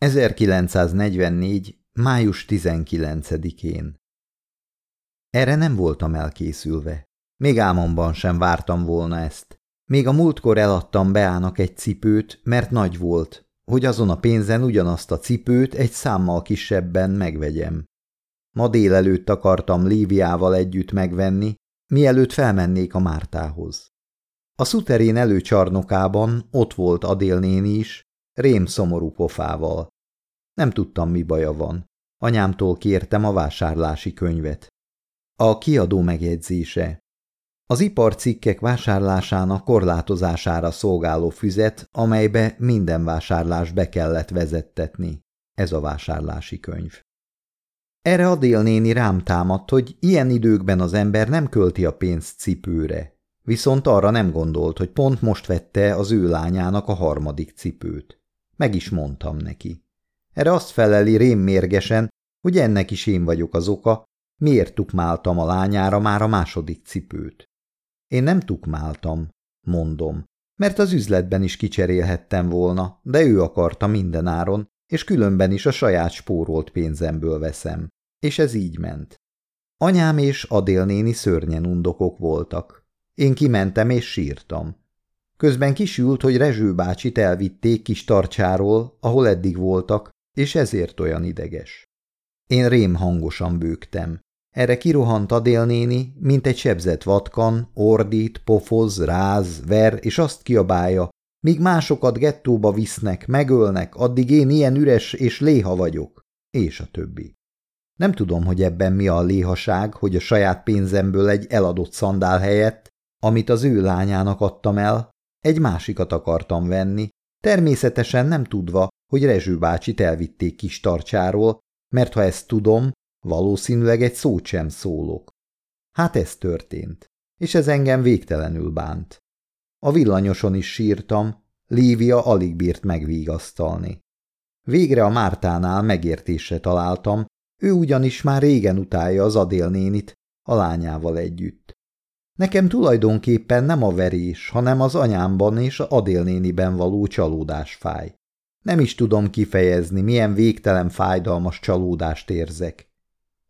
1944. május 19-én Erre nem voltam elkészülve. Még álmomban sem vártam volna ezt. Még a múltkor eladtam Beának egy cipőt, mert nagy volt, hogy azon a pénzen ugyanazt a cipőt egy számmal kisebben megvegyem. Ma délelőtt akartam Líviával együtt megvenni, mielőtt felmennék a Mártához. A szuterén előcsarnokában ott volt Adél néni is, rém szomorú pofával. Nem tudtam, mi baja van. Anyámtól kértem a vásárlási könyvet. A kiadó megjegyzése. Az iparcikkek vásárlásának korlátozására szolgáló füzet, amelybe minden vásárlás be kellett vezettetni. Ez a vásárlási könyv. Erre a délnéni rám támadt, hogy ilyen időkben az ember nem költi a pénzt cipőre. Viszont arra nem gondolt, hogy pont most vette az ő lányának a harmadik cipőt. Meg is mondtam neki. Erre azt feleli rém mérgesen, hogy ennek is én vagyok az oka, miért tukmáltam a lányára már a második cipőt. Én nem tukmáltam, mondom, mert az üzletben is kicserélhettem volna, de ő akarta mindenáron, és különben is a saját spórolt pénzemből veszem. És ez így ment. Anyám és Adél néni szörnyen undokok voltak. Én kimentem és sírtam. Közben kisült, hogy Rezső bácsit elvitték kis tarcsáról, ahol eddig voltak, és ezért olyan ideges. Én rém hangosan bőgtem. Erre kirohant Adél mint egy sebzett vatkan, ordít, pofoz, ráz, ver, és azt kiabálja, míg másokat gettóba visznek, megölnek, addig én ilyen üres és léha vagyok, és a többi. Nem tudom, hogy ebben mi a léhaság, hogy a saját pénzemből egy eladott szandál helyett, amit az ő lányának adtam el, egy másikat akartam venni, természetesen nem tudva, hogy Rezső bácsit elvitték kis tarcsáról, mert ha ezt tudom, valószínűleg egy szót sem szólok. Hát ez történt, és ez engem végtelenül bánt. A villanyoson is sírtam, Lívia alig bírt megvigasztalni. Végre a Mártánál megértésre találtam, ő ugyanis már régen utálja az Adél nénit, a lányával együtt. Nekem tulajdonképpen nem a verés, hanem az anyámban és a Adél néniben való csalódás fáj. Nem is tudom kifejezni, milyen végtelen fájdalmas csalódást érzek.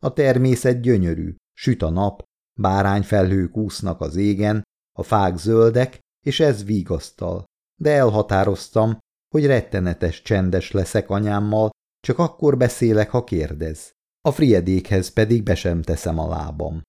A természet gyönyörű, süt a nap, bárányfelhők úsznak az égen, a fák zöldek, és ez vigasztal. De elhatároztam, hogy rettenetes csendes leszek anyámmal, csak akkor beszélek, ha kérdez. A friedékhez pedig be sem teszem a lábam.